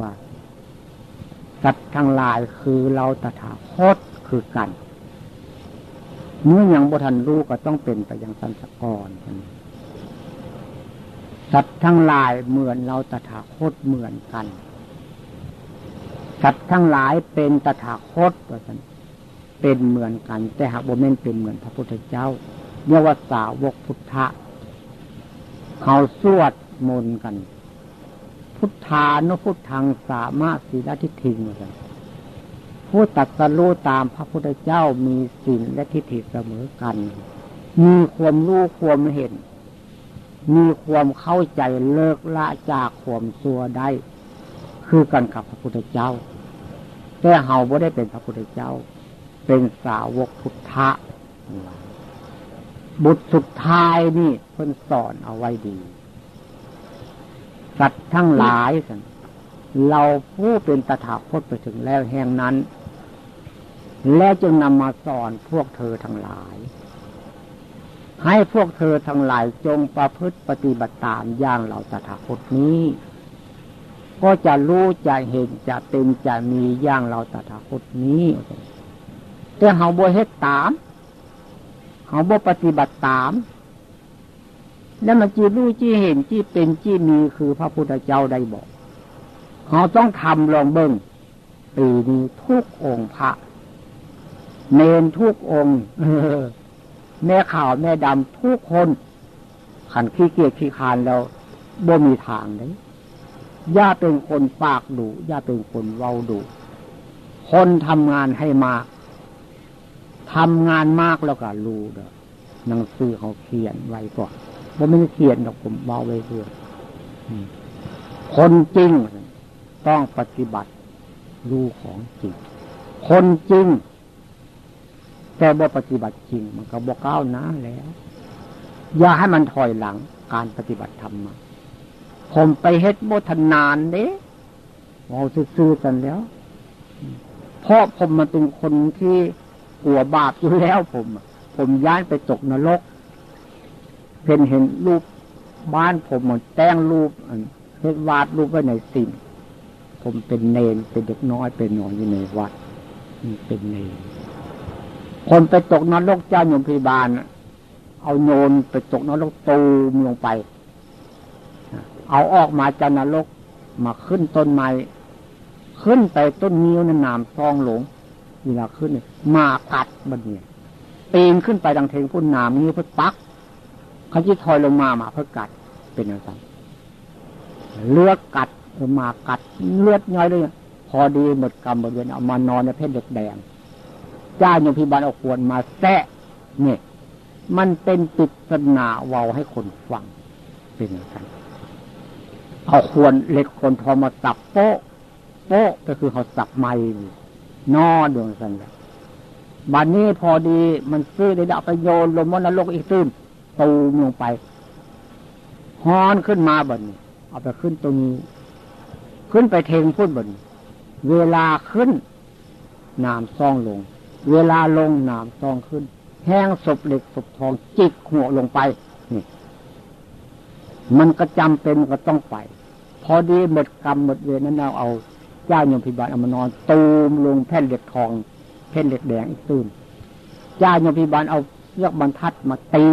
ว่า สัตว์ทั้งหลายคือเราตถาคตคือกันเมื่อยังบุทันรู้ก็ต้องเป็นไปอย่างสันสกรสัตว์ทั้งหลายเหมือนเราตถาคตเหมือนกัน สัตว์ทั้งหลายเป็นตถาคตว่าสันเป็นเหมือนกัน แต่หากบ่เม่นเป็นเหมือนพระพุทธเจ้าเรียกว่าสาวกพุทธะเขาสวดมนต์กัน พุทธานุพุทธังสามารถสีลทิทิเหมือนกันผู้ตัดสรู้ตามพระพุทธเจ้ามีสิ่งและทิฏฐิเสมอกัน มีความรู้ความเห็น มีความเข้าใจเลิกละจากความซัวได้ คือกันกับพระพุทธเจ้า แต่เฮาบ่ได้เป็นพระพุทธเจ้า เป็นสาวกพุทธะบุตรสุดท้ายนี่เพิ่นสอนเอาไว้ดี สัตว์ทั้งหลายสันเราผู้เป็นตถาคตไปถึงแล้วแห่งนั้น และจึงนำมาสอนพวกเธอทั้งหลาย ให้พวกเธอทั้งหลายจงประพฤติปฏิบัติตามอย่างเราตถาคตนี้ ก็จะรู้จะเห็นจะเป็นจะมีอย่างเราตถาคตนี้แต่เฮาบ่เฮ็ดตามเฮาบ่ปฏิบัติตาม แล้วมันจีรู้จีเห็นจีเป็นจีมีคือพระพุทธเจ้าได้บอกเขาต้องทำลองเบิ้งปีนี้ทุกองค์พระ เนนทุกองค์แม่ขาวแม่ดำทุกคนขันขี้เกียจขี้คานแล้วบ่มีทางเลยย่าเป็นคนปากดุย่าเป็นคนเว้าดุคนทำงานให้มากทำงานมากแล้วก็รู้เด้อหนังสือเขาเขียนไว้ก่อน ว่าไม่ได้เขียนหรอกผมเบาไว้เพื่อคนจริงต้องปฏิบัติรู้ของจริง คนจริง แต่บ่ปฏิบัติจริง มันก็บ่ก้าวหน้าแล้ว อย่าให้มันถอยหลังการปฏิบัติธรรมาผมไปเฮ็ดโมทนานเด้เราซื่อๆกันแล้วเพราะผมมาเป็นคนที่กลัวบาปอยู่แล้วผม ผมย้ายไปตกนรก เห็นเห็นรูปบ้านผมหมดแต่งรูปเฮ็ดวาดรูปไว้ในสิ่งผมเป็นเนนเป็นเด็กน้อยเป็นนอนอยู่ในวัดเป็นเนนคนไปตกนรกเจ้าโยมพิบาลเอาโยนไปตกนรกตูมลงไป เอาออกมาจากนรกมาขึ้นต้นไม้ขึ้นไปต้นนิ้วนหนนามซองหลงเวลาขึ้นมากัดบันเนี่ยปีนขึ้นไปดังเทงพุ่นนามนิ้วพื่อปัก เขาจะถอยลงมามาเพื่อกัดเป็นอะไรเลือกกัดมากัดเลือดย่อยเลยพอดีหมดกรรมหมดเวรเอามานอนในเพศเด็กแดงจ้าโยมพิบาลเอาขวดมาแซะเนี่ยมันเป็นปิดสนาเวาให้คนฟังเป็นอย่างนั้นเอาควรเหล็กคนทอมาสับโป๊ะโป๊ะก็คือเขาสับไม้นอดวงสันบัดนนี้พอดีมันซื้อได้ดับไปโยนลมมันนรกอีกตื้ม ตูมลงไปฮ้อนขึ้นมาบนเอาไปขึ้นตรงนี้ ขึ้นไปเทงพุ่นบนเวลาขึ้นน้ำซองลง เวลาลงน้ำซองขึ้น แห้งศพเหล็กศพทองจิกหัวลงไปนี่มันก็จำเป็นก็ต้องไป พอดีหมดกรรมหมดเวรนั้นเราเอาเจ้าโยมพิบาลเอามานอน ตูมลงแผ่นเหล็กทองแผ่นเหล็กแดงอีกตื่นเจ้าโยมพิบาลเอาเลือกบรรทัดมาตี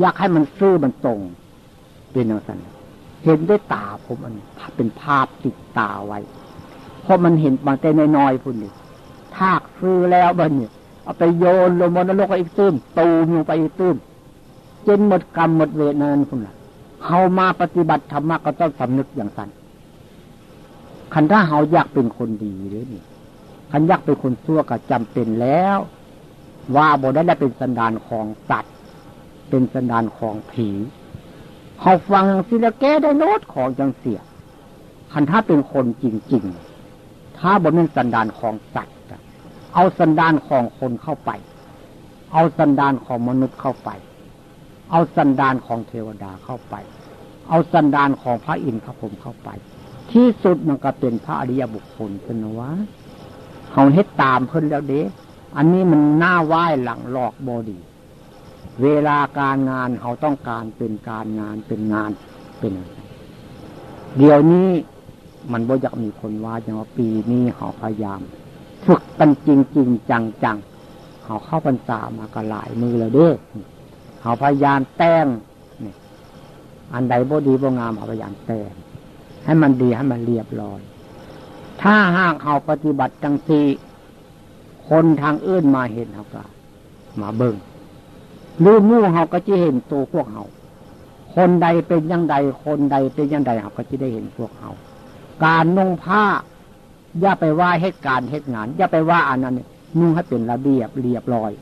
อยากให้มันซื่อมันตรงเป็นอย่างนั้นเห็นด้วยตาผมอันเป็นภาพติดตาไว้เพราะมันเห็นบางแต่น้อยๆพุ่นนี่ทากซื้อแล้วบ้านเนี่ยเอาไปโยนลงบนนรกอีกตื้มตูมลงไปอีกตื้มจนหมดกรรมหมดเวรนั้นคุณล่ะเขามาปฏิบัติธรรมะก็ต้องสำนึกอย่างนั้นคันถ้าเขาอยากเป็นคนดีเลยนี่คันอยากเป็นคนชั่วก็จำเป็นแล้ว ว่าบได้ได้เป็นสันดานของสัตว์ เป็นสันดานของผีเขาฟังสิแล้วแก้ได้โน้ตของจังเสียคันถ้าเป็นคนจริงๆ ถ้าบนนั้นสันดานของสัตว์เอาสันดานของคนเข้าไป เอาสันดานของมนุษย์เข้าไป เอาสันดานของเทวดาเข้าไป เอาสันดานของพระอินทร์พระพรหมเข้าไป ที่สุดมันก็เป็นพระอริยบุคคลเป็นวะเขาเฮ็ดตามเพิ่นแล้วเด้ อันนี้มันหน้าไหว้หลังหลอกบอดี เวลาการงานเขาต้องการเป็นการงานเป็นงานเป็น เดี๋ยวนี้มันบ่อยากมีคนว่าอย่างว่าปีนี้เขาพยายาม ฝึกกันจริงจริงจังจังเขาเข้าพรรษามาก็หลายมือแล้วเด้เขาพยายามแต่งอันใดบ่ดีบ่งามเขาพยายามแต่งให้มันดีให้มันเรียบร้อย ถ้าหากเขาปฏิบัติจังสีคนทางอื่นมาเห็นเขาก็มาเบิ่ง รู้มู่เขาก็จะเห็นตัวพวกเขาคนใดเป็นยังใดคนใดเป็นยังใดเขาก็จะได้เห็นพวกเขาการนุ่งผ้าอย่าไปว่าเหตุการณ์เหตุงานอย่าไปว่าอันนั้นนุ่งให้เป็นระเบียบเรียบร้อย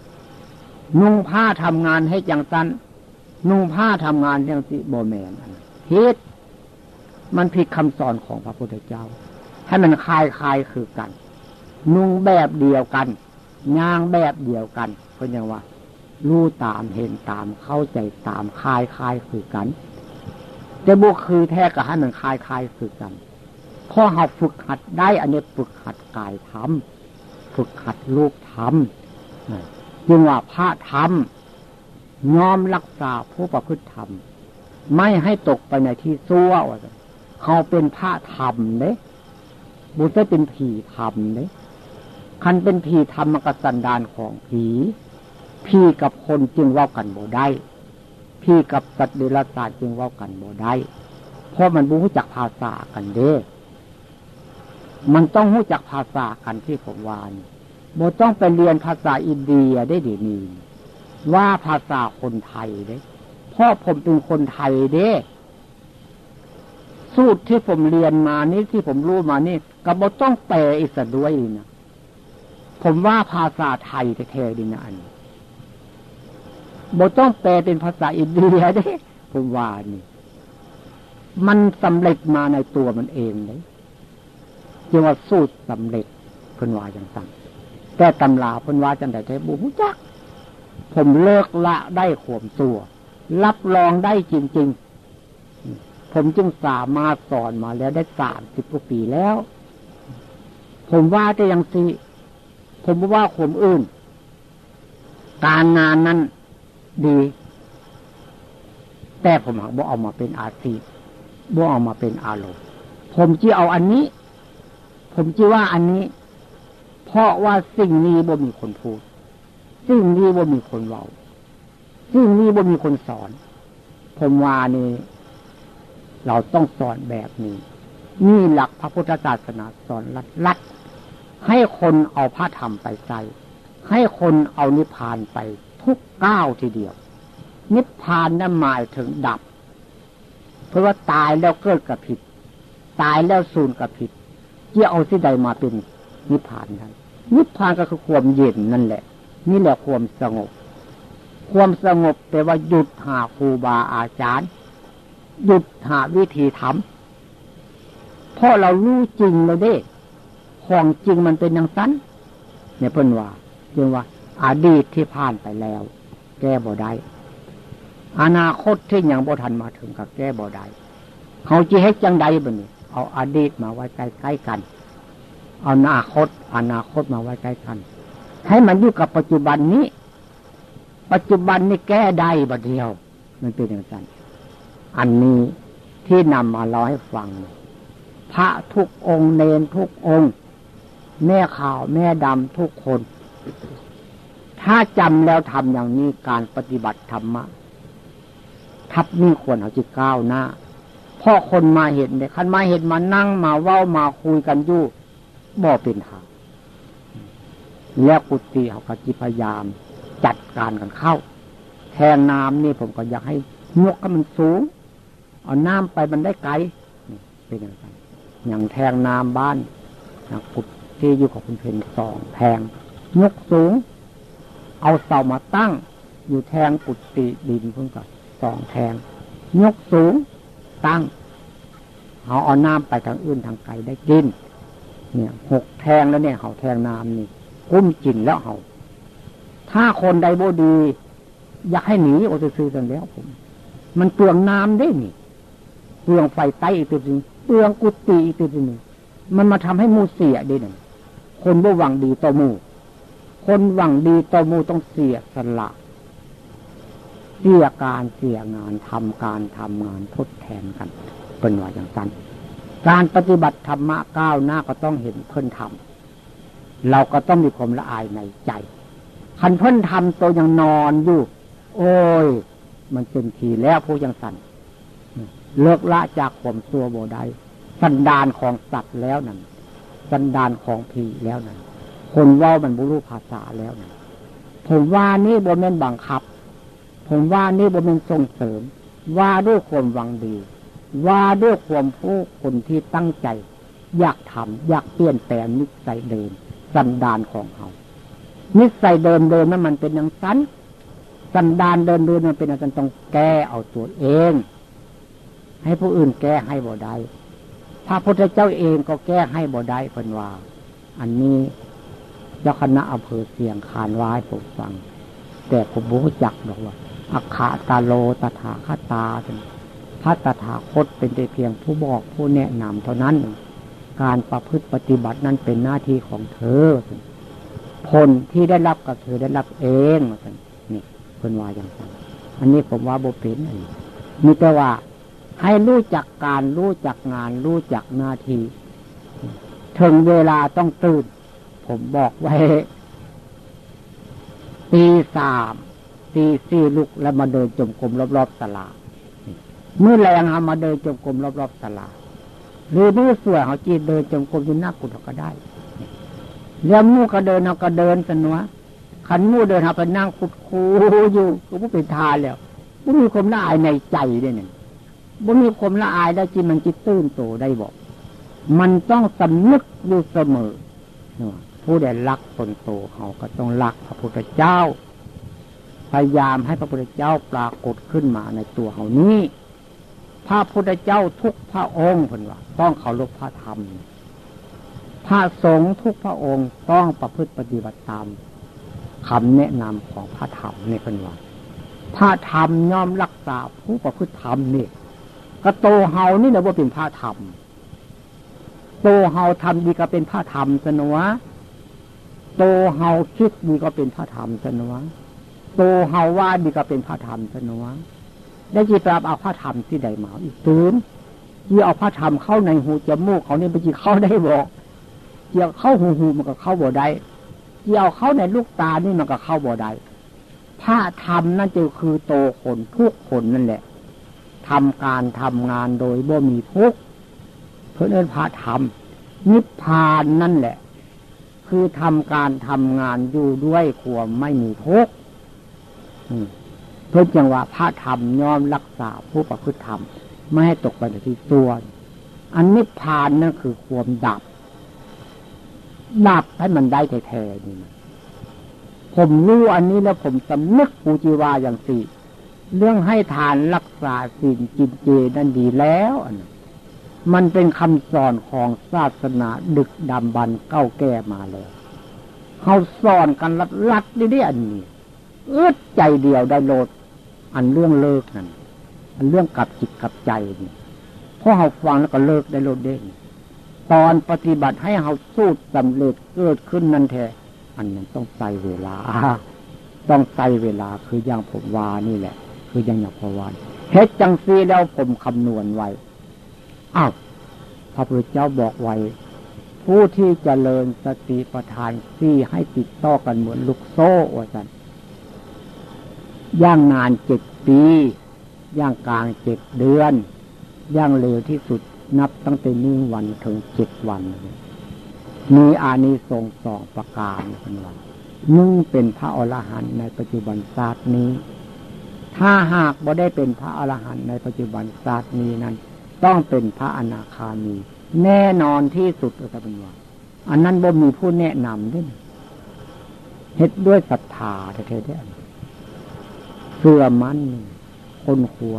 นุ่งผ้าทำงานให้จังตันนุ่งผ้าทำงานอย่างสิโบแมนฮิตมันผิดคำสอนของพระพุทธเจ้า ให้มันคลายคลายคือกัน นุ่งแบบเดียวกันย่างแบบเดียวกันเพราะยังว่า รู้ตามเห็นตามเข้าใจตามคลายคลายคือกันแต่บุคือแท้ก็ให้มันคลายคลายคือกันพอหัดฝึกหัดได้อันนี้ฝึกหัดกายทำฝึกหัดลูกทำจึงว่าพระธรรมยอมรักษาผู้ประพฤติธรรม ไม่ให้ตกไปในที่ซัวว่าเขาเป็นพระธรรมเด้บุตรเป็นผีธรรมเด้คันเป็นผีธรรมกสันดานของผี พี่กับคนจึงว่ากันบ่ได้ พี่กับสัตว์เดรัจฉานจึงว่ากันบ่ได้ เพราะมันบูรู้จักภาษากันเด้มันต้องรู้จักภาษากันที่ผมวานบ่ต้องไปเรียนภาษาอินเดียได้ดีนี่ว่าภาษาคนไทยเด้เพราะผมเป็นคนไทยเด้สูตรที่ผมเรียนมานี่ที่ผมรู้มานี่ก็บ่ต้องแปลอีกสักด้วยนะผมว่าภาษาไทยแท้ๆดีนะอันนี้ บต้องแปลเป็นภาษาอินเดียได้ผมว่านี่ มันสำเร็จมาในตัวมันเองเลยจึงว่าสูตรสำเร็จเพิ่นว่าอย่างสั่งแต่ตำราเพิ่นว่าจังได๋แต่บุจัก ผมเลิกละได้ข่มตัว รับรองได้จริง ๆ ผมจึงสามารถสอนมาแล้วได้สามสิบกว่าปีแล้ว ผมว่าจะยังสิผมว่าข่มอื่น การงานนั้น ดี แต่ผมหักบ่เอามาเป็นอาชีพบ่เอามาเป็นอารมณ์ ผมจีเอาอันนี้ ผมจีว่าอันนี้ เพราะว่าสิ่งนี้บ่มีคนพูด สิ่งนี้บ่มีคนเล่าสิ่งนี้บ่มีคนสอน ผมว่านี่ เราต้องสอนแบบนี้นี่หลักพระพุทธศาสนาสอนรัดรัดให้คนเอาพระธรรมไปใส่ให้คนเอานิพพานไป ทุกก้าวทีเดียว นิพพานนั้นหมายถึงดับ เพราะว่าตายแล้วเกิดกับผิด ตายแล้วสูญกับผิดจะเอาสิ่ใดมาเป็นนิพพานนั้นนิพพานก็คือความเย็นนั่นแหละ นี่แหละความสงบ ความสงบแต่ว่าหยุดหาครูบาอาจารย์ หยุดหาวิธีทำเพราะเรารู้จริงเลยเด้ของจริงมันเป็นอย่างนั้นเนี่ยเพิ่นว่าจึงว่า อดีตที่ผ่านไปแล้ว แก้บ่ได้อนาคตที่ยังบ่ทันมาถึงกับแก้บ่ได้เขาจะให้จังใดบ่นี่เอาอดีตมาไว้ใกล้ๆกัน เอาอนาคต อนาคตมาไว้ใกล้กัน ให้มันอยู่กับปัจจุบันนี้ ปัจจุบันนี้แก้ได้บ่เดียว มันเป็นอย่างนั้นอันนี้ที่นำมาเล่าให้ฟัง พระทุกองค์เนนทุกองค์ แม่ขาวแม่ดำทุกคน ถ้าจำแล้วทำอย่างนี้การปฏิบัติธรรมะทับนี่ควรเอาจิตก้าวหน้าพ่อคนมาเห็นเนี่ยคันมาเห็นมานั่งมาเว้ามาคุยกันอยู่บ่เป็นทางแล้วกุฏิเขาก็จิพยายาม จัดการกันเข้า แทงน้ำนี่ผมก็อยากให้งกให้มันสูง เอาน้ำไปมันได้ไกลเป็นอย่างไรอย่างแทงน้ำบ้านอย่างกุฏที่อยู่กับคุณเพนสองแทงงกสูง เอาเสามาตั้ง อยู่แทงกุฏิดินเพิ่งกับสองแทง ยกสูงตั้งเอาเอาน้ำไปทางอื่นทางไกลได้กิน เนี่ยหกแทงแล้วเนี่ยเขาแทงน้ำนี่กุ้มจินแล้วเขาถ้าคนใดโบดี อยากให้หนีโอซื้อกันแล้วผม มันเปลืองน้ำได้นี่เปลืองไฟใต้อีกตัวนึงเปลืองกุฏิอีกตัวนึงมันมาทำให้มูเสียได้หนึ่งคนบ่หวังดีต่อมู คนหวังดีต่อมูต้องเสียสละเสียการเสียงานทำการทำงานทดแทนกันเป็นว่าอย่างนั้นการปฏิบัติธรรมะก้าวหน้าก็ต้องเห็นเพิ่นทำเราก็ต้องมีความละอายในใจคันเพิ่นทำตัวยังนอนอยู่ โอ้ย มันเป็นทีแล้วผู้ยังสั่นเลิกละจากข่มตัวโบได้สันดานของสัตว์แล้วนั่นสันดานของผีแล้วนั่น คนว่ามันบุรุภาษาแล้วนั่นผมว่านี่บนเม่นบังคับ ผมว่านี่บนเม่นส่งเสริม ว่าด้วยความหวังดี ว่าด้วยความผู้คนที่ตั้งใจ อยากทำอยากเปลี่ยนแปลงนิสัยเดิมสันดานของเขา นิสัยเดิมเดิมนั้นมันเป็นอย่างสั้นสันดานเดิมเดิมมันเป็นอย่างต้องแก้เอาตัวเอง ให้ผู้อื่นแก้ให้บ่ได้พระพุทธเจ้าเองก็แก้ให้บ่ได้เป็นว่า อันนี้ จ้าคณะอำเภอเสียงคานว้ผมฟัง แต่ผมรู้จักหรอกว่าอัคาตาโลตถาคตาเป็นพระตถาคตเป็นแต่เพียงผู้บอกผู้แนะนำเท่านั้น การประพฤติปฏิบัตินั้นเป็นหน้าที่ของเธอผลที่ได้รับก็เธอได้รับเองนี่เพิ่นว่าอย่างนั้นอันนี้ผมว่าโบเป็นมีแต่ว่าให้รู้จักการรู้จักงาน รู้จักหน้าที่ถึงเวลาต้องตื่น ผมบอกไว้ตีสามตีสี่ลุกแล้วมาเดินจมกลมรอบๆตลาดเมื่อแรงเอามาเดินจมกลมรอบๆตลาดหรือมือสวยเขาจีเดินจมกลมอยู่หน้ากุฏก็ได้แล้วมู่ก็เดินเอาก็เดินสนัวขันมู่เดินเอาไปนั่งขุดคูอยู่ก็ผู้เป็นทาแล้วผู้มีความน่าอายในใจด้วยเนี่ยบ่มีความละอายได้จิมันจิตตื้นโตได้บอก มันต้องสำนึกอยู่เสมอ ผู้ใดรักตนโตเขาก็ต้องรักพระพุทธเจ้า พยายามให้พระพุทธเจ้าปรากฏขึ้นมาในตัวเขานี้พระพุทธเจ้าทุกพระองค์คนว่า ต้องเคารพพระธรรม พระสงฆ์ทุกพระองค์ต้องประพฤติปฏิบัติตามคำแนะนำของพระธรรมในคนว่าพระธรรมย่อมรักษาผู้ประพฤติธรรมนี่ก็โตเฮานี่นะว่าเป็นพระธรรมโตเฮาทำดีก็เป็นพระธรรมสนวะ โตเฮาคิดดีก็เป็นพระธรรมสนวะโตเฮาว่าดีก็เป็นพระธรรมสนวะได้จีปราบเอาพระธรรมที่ใดมาอีกตื่นยี่เอาพระธรรมเข้าในหูจมูกเขาเนี่ยไปจีเข้าได้บอกเกี่ยวเข้าหูหูมันก็เข้าบ่ได้เกี่ยวเข้าในลูกตานี่มันก็เข้าบ่ได้พระธรรมนั่นจะคือโตคนทุกคนนั่นแหละทำการทำงานโดยบ่มีทุกเพื่อเอินพระธรรมนิพพานนั่นแหละ คือทำการทำงานอยู่ด้วยความไม่มีทุกข์เพื่อจังว่าพระธรรมยอมรักษาผู้ประพฤติธรรม ไม่ให้ตกไปในที่ตัวอันนิพพานนั่นคือความดับ ดับให้มันได้แท้ๆนี่ผมรู้อันนี้แล้วผมสำนึกปูจีวาอย่างสี่ เรื่องให้ทานรักษาสิ่งจิตเจนั่นดีแล้ว มันเป็นคำสอนของศาสนาดึกดำบรรเก้าแก่มาแล้วเขาสอนกันรัดรัดได้อันนี้เอื้อใจเดียวได้โลด อันเรื่องเลิกนั่นอันเรื่องกับจิตกับใจนี่พอเขาฟังแล้วก็เลิกได้โลดเด้งตอนปฏิบัติให้เขาสู้สำเร็จเกิดขึ้นนั่นแท้อันนั้นต้องใส่เวลา ต้องใส่เวลาคืออย่างผมวานี่แหละ คือยังอย่ากพวานเฮ็ดจังซีแล้วผมคำนวณไว้ อ้าวพระพุทธเจ้าบอกไว้ ผู้ที่จเจริญสติปัฏฐานซี่ให้ติดต่อกันเหมือนลูกโซ่ว่าสันย่างนานเจ็ดปี ย่างกลางเจ็ดเดือน ย่างเร็วที่สุดนับตั้งแต่นึ่งวันถึงเจ็ดวัน มีอานิสงส์สองประการเป็นวันนึ่งเป็นพระอรหันต์ในปัจจุบันศาสตร์นี้ ถ้าหากบ่ได้เป็นพระอรหันต์ในปัจจุบันศาสตร์นี้นั้น ต้องเป็นพระอนาคามี แน่นอนที่สุดก็จะเป็นว่าอันนั้นบ่มีผู้แนะนำด้วยเฮ็ดด้วยศรัทธาแท้ๆได้เสื่อมันคนครัว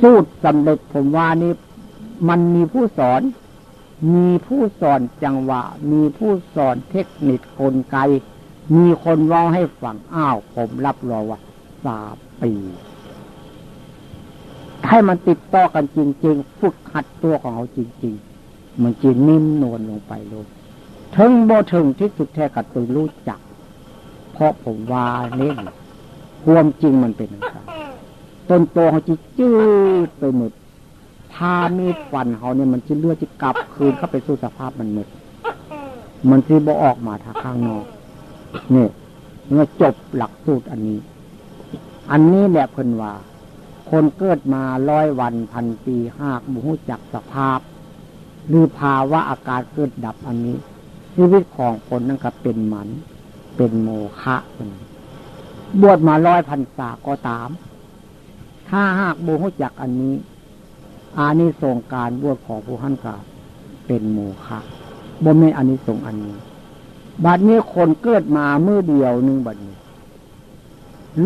สูตรสำเร็จผมว่านี่มันมีผู้สอน มีผู้สอนจังหวะ มีผู้สอนเทคนิคกลไก มีคนร้องให้ฟังอ้าวผมรับรองว่าสามปี ให้มันติดต่อกันจริง ๆ ฝึกหัดตัวของเขาจริง ๆ มันจีนิ่มนวลลงไปเลงถึงโบถึงที่สุดแท้กับตัวรู้จัก เพราะผมว่าเนี่ความจริงมันเป็นอย่างไรต้นโตเขาจีจืดไปหมดถ้ามีดฟันเขาเนี่ยมันจะเลือดจะกลับคืนเข้าไปสู่สภาพมันหมดมันจะบ่ออกมาทางข้างนอกเนี่ยเมื่อจบหลักสูตรอันนี้ อันนี้แหละเพิ่นว่า คนเกิดมาร้อยวันพันปีหากบุหุจักสภาพ หรือภาวะอาการเกิดดับอันนี้ ชีวิตของคนนั่นก็เป็นหมันเป็นโมฆะเป็นบวชมาร้อยพันษาก็ตาม ถ้าหากบุหุจักอันนี้ อานิสงการบวชของผู้หันกาเป็นโมฆะบ่แม่อานิสงอันนี้บัดนี้คนเกิดมาเมื่อเดียวหนึ่งบัดนี้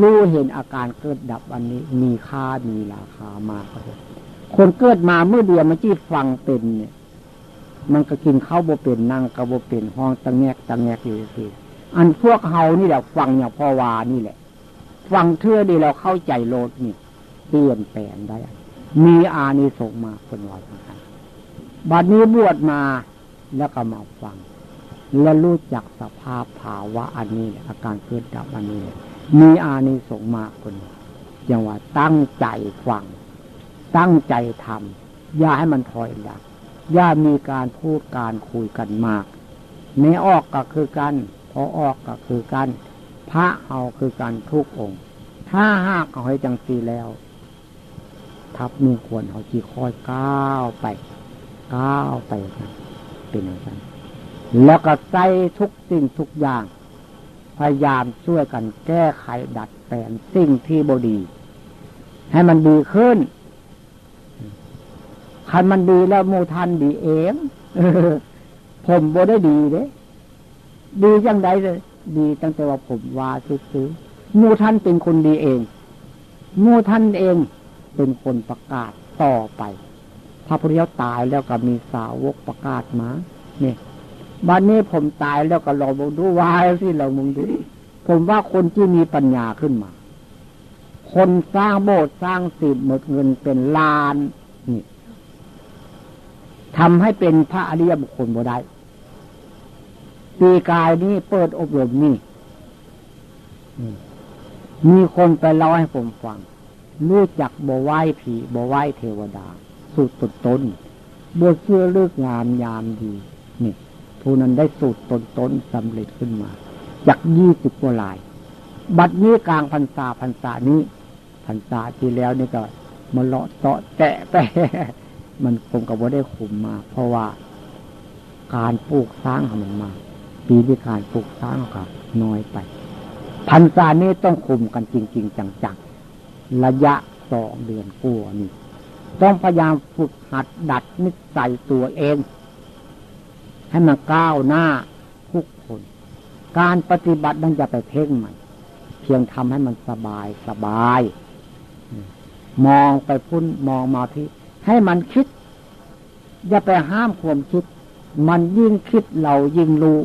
รู้เห็นอาการเกิดดับอันนี้ มีค่ามีราคามากครับคนเกิดมาเมื่อเดียวมันจี้ฟังเป็นเนี่ย มันก็กินข้าวโบเป็นนั่งกระโบเป็นห้องตังแงกตังแงกอยู่สิอันพวกเฮานี่แหละฟังอย่างพ่อวานี่แหละ ฟังเทื่อดีเราเข้าใจโลดนี่เปลี่ยนแปลงได้ มีอานิสงส์มาเป็นวันสำคัญบัดนี้บวชมาแล้วก็มาฟัง และรู้จักสภาพภาวะอันนี้ อาการเกิดดับอันนี้ มีอานิสงส์มากคนอย่างว่าตั้งใจฟัง ตั้งใจทำอย่าให้มันถอยหลังอย่ามีการพูดการคุยกันมากในออกก็คือกัน พอออกก็คือกัน พระเอาคือกันทุกองค์ ถ้าหากเอาให้จังสีแล้ว ทับมีควรเอาจีคอยก้าวไป ก้าวไปเป็นอย่างนั้นแล้วก็ใส่ทุกสิ่งทุกอย่าง พยายามช่วยกันแก้ไขดัดแปลงสิ่งที่บดี ให้มันดีขึ้นคันมันดีแล้วมูทันดีเองผมบ่ได้ดีเด้ดีจังไดเลยดีตั้งแต่ว่าผมว่าซื้อมูท่านเป็นคนดีเองมูท่านเองเป็นคนประกาศต่อไปพระพุทธเจ้าตายแล้วก็มีสาวกประกาศมาเนี่ย บัดนนี้ผมตายแล้วก็ลองมองดูวายสิเรามองดู ผมว่าคนที่มีปัญญาขึ้นมา คนสร้างโบสถ์สร้างสิบหมดเงินเป็นล้านนี่ทำให้เป็นพระอริยบุคคลบ่ได้ปีกายนี้เปิดอบรมนี่มีคนไปเล่าให้ผมฟัง รู้จักบ่ไหว้ผีบ่ไหว้เทวดา สุดตนตนบ่เชื่อเลือกงามยามดี ผู้นั้นได้สูตรตนตนสำเร็จขึ้นมา จากยี่สิบกว่าลาย บัดนี้กลางพรรษาพรรษานี้พรรษาที่แล้วนี่ก็มาเลาะเตาะแตะไปมันคงกับว่าได้ขุมมา เพราะว่าการปลูกสร้างของมันมา ปีที่การปลูกสร้างก็น้อยไปพรรษานี้ต้องคุมกันจริง ๆ จังๆ ระยะสองเดือนกลัวนี่ ต้องพยายามฝึกหัดดัดนิสัยตัวเอง ให้มันก้าวหน้าทุกคน การปฏิบัตินั้นจะไปเพ่งมัน เพียงทำให้มันสบายสบาย มองไปพุ่นมองมาที่ ให้มันคิด อย่าไปห้ามความคิด มันยิ่งคิดเรายิ่งรู้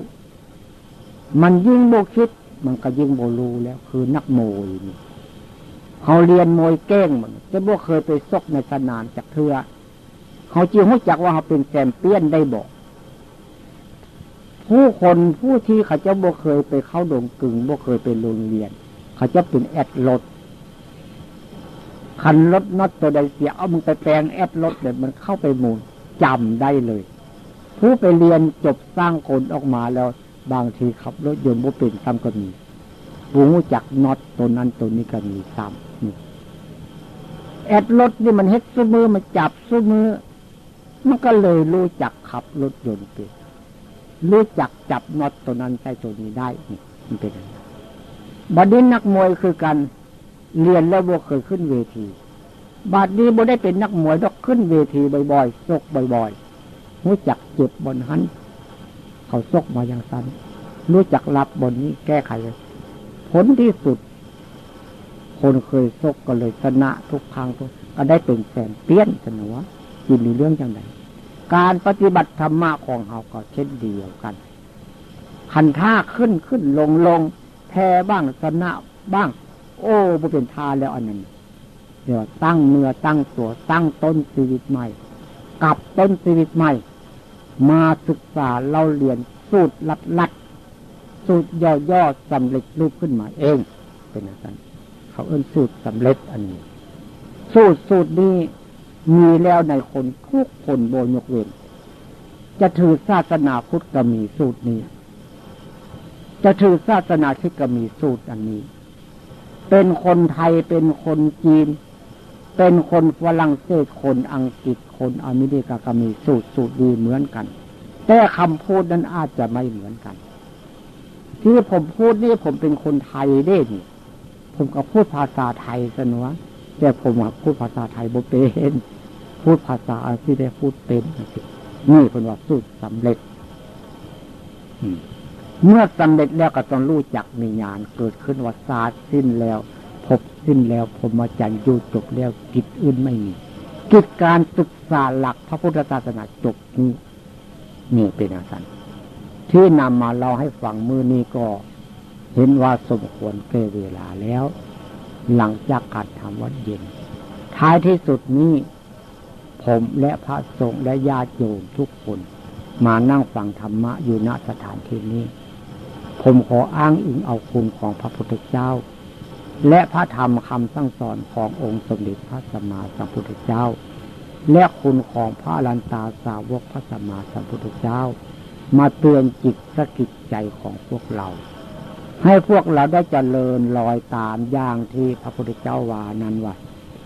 มันยิ่งโบคิด มันก็ยิ่งโบรู้แล้ว คือนักโมยนี่เขาเรียนมวยเก้งมันจะบ่เคยไปซกในสนามจากเถื่อเขาจีรู้จักว่าเขาเป็นแซมเปี้ยนได้บอก ผู้คนผู้ที่เขาจะบ่เคยไปเข้าดงกึ่งบ่เคยไปโรงเรียน เขาจะเป็นแอดรถคันรถน็อตตัวใดเสียเอามึงไปแปลงแอดรถเดี๋ยวมันเข้าไปหมุนจำได้เลย ผู้ไปเรียนจบสร้างคนออกมาแล้ว บางทีขับรถยนต์บ่เป็นซ้ำก็มีผู้รู้จักน็อตตัวนั้นตัวนี้ก็มีซ้ำแอดรถนี่มันเฮ็ดซุ้มือมันจับซุ้มือ มันก็เลยรู้จักขับรถยนต์เป็น รู้จักจับน็อตตัวนั้นใช้ตัวนี้ได้นี่มันเป็นบาดนี้นักมวยคือการเรียนแล้วบ่เคยขึ้นเวที บาดนี้บ่ได้เป็นนักมวยต้องขึ้นเวทีบ่อยๆซกบ่อยๆรู้จักเจ็บบนหันเขาซกมาอย่างสั้นรู้จักรับบนนี้แก้ไขเลยผลที่สุด คนเคยซกก็เลยชนะทุกครั้งทุกก็ได้เป็นแสนเปี้ยนสนวกินมีเรื่องจังไง การปฏิบัติธรรมะของเราก็เช่นเดียวกันขันท่าขึ้นขึ้นลงลงแพ้บ้างสนะบ้าง โอ้บ่เป็นทาแล้วอันนั้นเดี๋ยวตั้งเนื้อตั้งตัวตั้งต้นชีวิตใหม่กลับต้นชีวิตใหม่ มาศึกษาเราเรียนสูตรลัดลัดสูตรย่อย่อสำเร็จรูปขึ้นมาเอง เป็นอะไรเขาเอื้นสูตรสำเร็จอันนี้ สูตรสูตรนี้ มีแล้วในคนทุกคนโบยกเว้นจะถือศาสนาพุทธก็มีสูตรนี้ จะถือศาสนาคริสต์ก็มีสูตรอันนี้ เป็นคนไทยเป็นคนจีน เป็นคนฝรั่งเศสคนอังกฤษคนอเมริกาก็มีสูตรสูตรดีเหมือนกัน แต่คำพูดนั้นอาจจะไม่เหมือนกัน ที่ผมพูดนี่ผมเป็นคนไทยเด้นี่ผมก็พูดภาษาไทยสนว แต่ผมพูดภาษาไทยบ่เป็น พูดภาษาที่ได้พูดเป็นนี่เป็นว่าสูตรสำเร็จเมื่อสำเร็จแล้วก็ต้องรู้จักมีญาณเกิดขึ้นว่าศาสตร์สิ้นแล้ว พบสิ้นแล้วผมมาจันยูจบแล้วกิจอื่นไม่มีกิจการศึกษาหลักพระพุทธศาสนาจบนี้นี่เป็นอาสันที่นำมาเล่าให้ฟังมือนี้ก็ เห็นว่าสมควรเกเวลาแล้ว หลังจากการทำวัดเย็น ท้ายที่สุดนี้ ผมและพระสงฆ์และญาติโยมทุกคน มานั่งฟังธรรมะอยู่ณสถานที่นี้ ผมขออ้างอิงเอาคุณของพระพุทธเจ้า และพระธรรมคำสั่งสอนขององค์สมเด็จพระสัมมาสัมพุทธเจ้า และคุณของพระลันตาสาวกพระสัมมาสัมพุทธเจ้า มาเตือนจิตสกิจใจของพวกเรา ให้พวกเราได้เจริญลอยตามอย่างที่พระพุทธเจ้าวานั้นว่า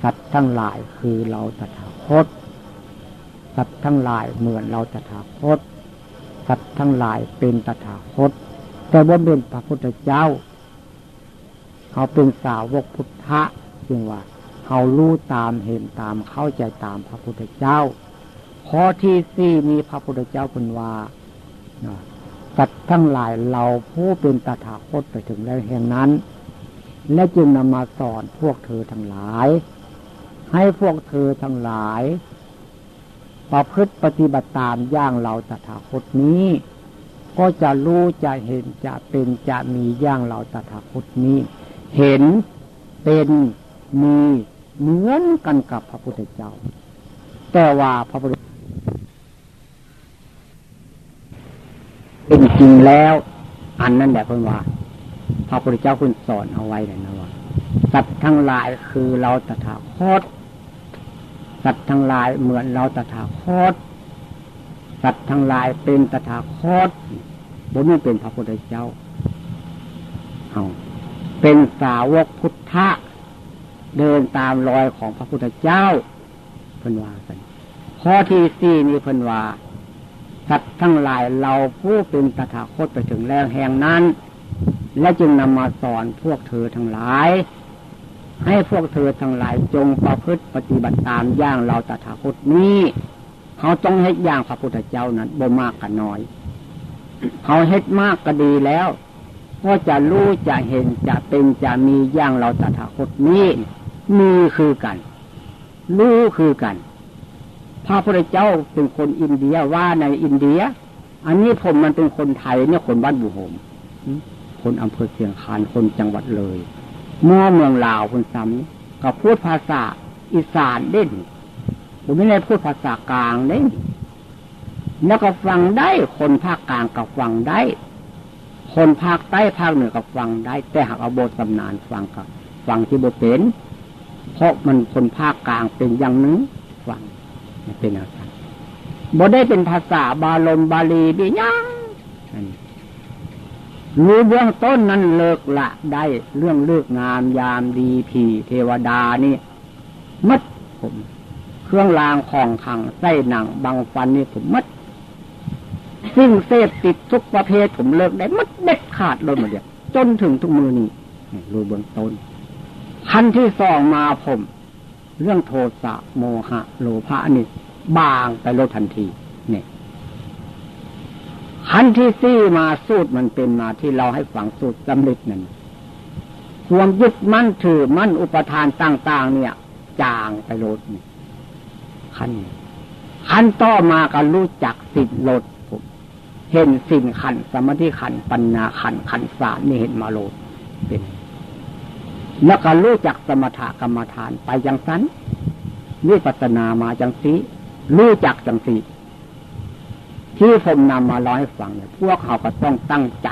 สัตว์ทั้งหลายคือเราตถาคตสัตว์ทั้งหลายเหมือนเราตถาคตสัตว์ทั้งหลายเป็นตถาคต แต่ว่าเป็นพระพุทธเจ้าเขาเป็นสาวกพุทธะจึงว่าเขารู้ตามเห็นตามเข้าใจตามพระพุทธเจ้าข้อที่สี่มีพระพุทธเจ้าเป็นว่า สัตว์ทั้งหลายเราผู้เป็นตถาคตไปถึงแล้วแห่งนั้น และจึงนำมาสอนพวกเธอทั้งหลาย ให้พวกเธอทั้งหลาย ประพฤติปฏิบัติตามย่างเราตถาคตนี้ ก็จะรู้จะเห็นจะเป็นจะมีย่างเราตถาคตนี้ เห็นเป็นมีเหมือนกันกับพระพุทธเจ้า แต่ว่าพระพุทธ เป็นจริงแล้ว อันนั้นแหละเพื่อนว่าพระพุทธเจ้าคุณสอนเอาไว้เลยนะว่าสัตว์ทั้งหลายคือเราตถาคต สัตว์ทั้งหลายเหมือนเราตถาคต สัตว์ทั้งหลายเป็นตถาคตบนนี้เป็นพระพุทธเจ้าเอาเป็นสาวกพุทธะเดินตามรอยของพระพุทธเจ้าเพิ่นว่ากันข้อที่สี่นี่เพิ่นว่า สัตว์ทั้งหลายเราผู้เป็นตถาคตไปถึงแล้วแห่งนั้น และจึงนำมาสอนพวกเธอทั้งหลาย ให้พวกเธอทั้งหลายจงประพฤติปฏิบัติตามอย่างเราตถาคตนี้เขาต้องเฮ็ดอย่างพระพุทธเจ้านั้นบ่มากกันน้อยเขาเฮ็ดมากก็ดีแล้วก็จะรู้จะเห็นจะเป็นจะมีอย่างเราตถาคตนี้มีคือกัน รู้คือกัน พระพุทธเจ้าเป็นคนอินเดียว่าในอินเดีย อันนี้ผมมันเป็นคนไทยเนี่ยคนบ้านบุโหมคนอำเภอเชียงคานคนจังหวัดเลยเมื่อเมืองลาวคนซ้ำก็พูดภาษาอีสานเด่นผมไม่ได้พูดภาษากลางเด่นแล้วก็ฟังได้คนภาคกลางก็ฟังได้ คนภาคใต้ภาคเหนือก็ฟังได้ แต่หากเอาบทสำนานฟังก็ฟังที่บทเป็น เพราะมันคนภาคกลางเป็นอย่างนึงฟัง เป็นอะไรบ่ได้เป็นภาษาบาลมบาลีบียังรู้เบื้องต้นนั้นเลิกละได้เรื่องเลือกงามยามดีผีเทวดานี่มัดผม เครื่องรางของขังไส้หนังบางฟันนี่ผมมัดซึ่งเสพติดทุกประเภทผมเลิกได้มัดเด็ดขาดเลยหมดเดียวจนถึงทุกมือนี่รู้เบื้องต้นขั้นที่สองมาผม เรื่องโทสะโมหะ โลภะนี่บางไปลดทันทีเนี่ยขั้นที่สี่มาสูตรมันเป็นมาที่เราให้ฟังสูตรสำเร็จนั่นความยึดมั่นถือมั่นอุปทานต่าง ๆ เนี่ย จางไปลดขั้นขั้นต่อมาก็รู้จักสิทธิลดผมเห็นสิ่งขันสมาธิขันปัญญาขันขันสามนี่เห็นมาโลดเป็น แล้วก็รู้จักสมถกรรมฐานไปอย่างนั้นวิปัสนามาจังสีรู้จักจังสีที่ผมนำมาร้อยฟังเนี่ยพวกเขาก็ต้องตั้งใจ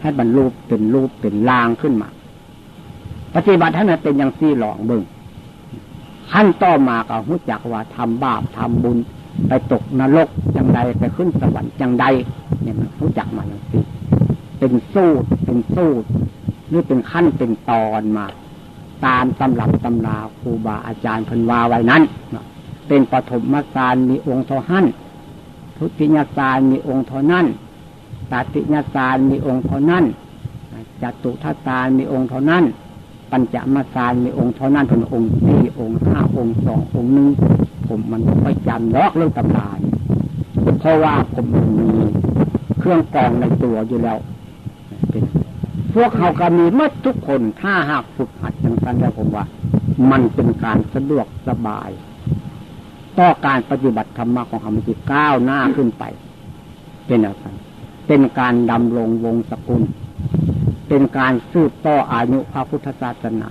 ให้บรรลุเป็นรูปเป็นลางขึ้นมา ปฏิบัติให้มันเป็นอย่างซี่หลองบึงขั้นต่อมาก็รู้จักว่าทำบาปทำบุญ ไปตกนรกจังใดไปขึ้นสวรรค์จังใดเนี่ยมันรู้จักมาอย่างนี้เป็นสูตรเป็นสู ตรหรือเป็นขั้นเป็นตอนมา ตามตำรับตำราครูบาอาจารย์พันวาไว้นั้น เป็นปฐมสารมีองค์เท่าหันทุติยสารมีองค์เท่านั้นตติยสารมีองค์เท่านั้นจตุทัศารมีองค์เท่านั้น ปัญจมาสารมีองค์เท่านั้นเป็นองค์สี่องค์ห้าองค์สององค์หนึ่งผมมันไม่จำลอกเรื่องตำราเพราะว่าผมมีเครื่องกรองในตัวอยู่แล้ว พวกเขาก็มีเมื่อทุกคนถ้าหากฝึกหัดอย่างนั้นแล้วผมว่า มันเป็นการสะดวกสบายต่อการปฏิบัติธรรมะของเขามันจะก้าวหน้าขึ้นไป เป็นอะไรเป็นการดำรงวงศกุล เป็นการสืบต่ออายุพระพุทธศาสนา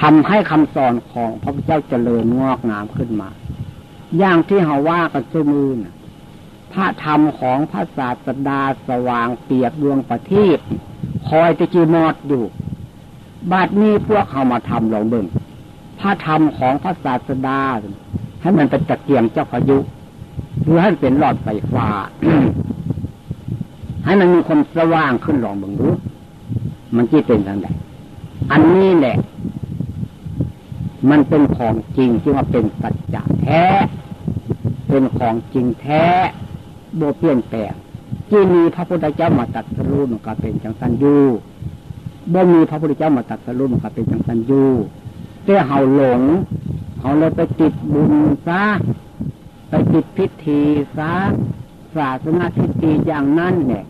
ทำให้คำสอนของพระพุทธเจ้าเจริญงอกงามขึ้นมา อย่างที่เขาว่ากันสมือน พระธรรมของพระศาสดาสว่างเปียบดวงประทีปคอยจะจีมอดอยู่บัดนี้พวกเขามาทำลองเบิ่งพระธรรมของพระศาสดาให้มันเป็นตะเกียงเจ้าพายุหรือให้เป็นหลอดไฟฟ้าให้มันมีความสว่างขึ้นลองเบิ่งดูมันจีเป็นทางใดอันนี้แหละ มันเป็นของจริงที่ว่าเป็นสัจจะแท้ เป็นของจริงแท้ โบเปลี่ยนแปลงที่มีพระพุทธเจ้ามาตัดสรุปมันก็เป็นจังสันยูบ่มีพระพุทธเจ้ามาตัดสรุปมันก็เป็นจังสันยูแต่เฮาหลงเฮาเลยไปติดบุญซะไปติดพิธีซะศาสนาทิฏฐิอย่างนั้นเนี่ย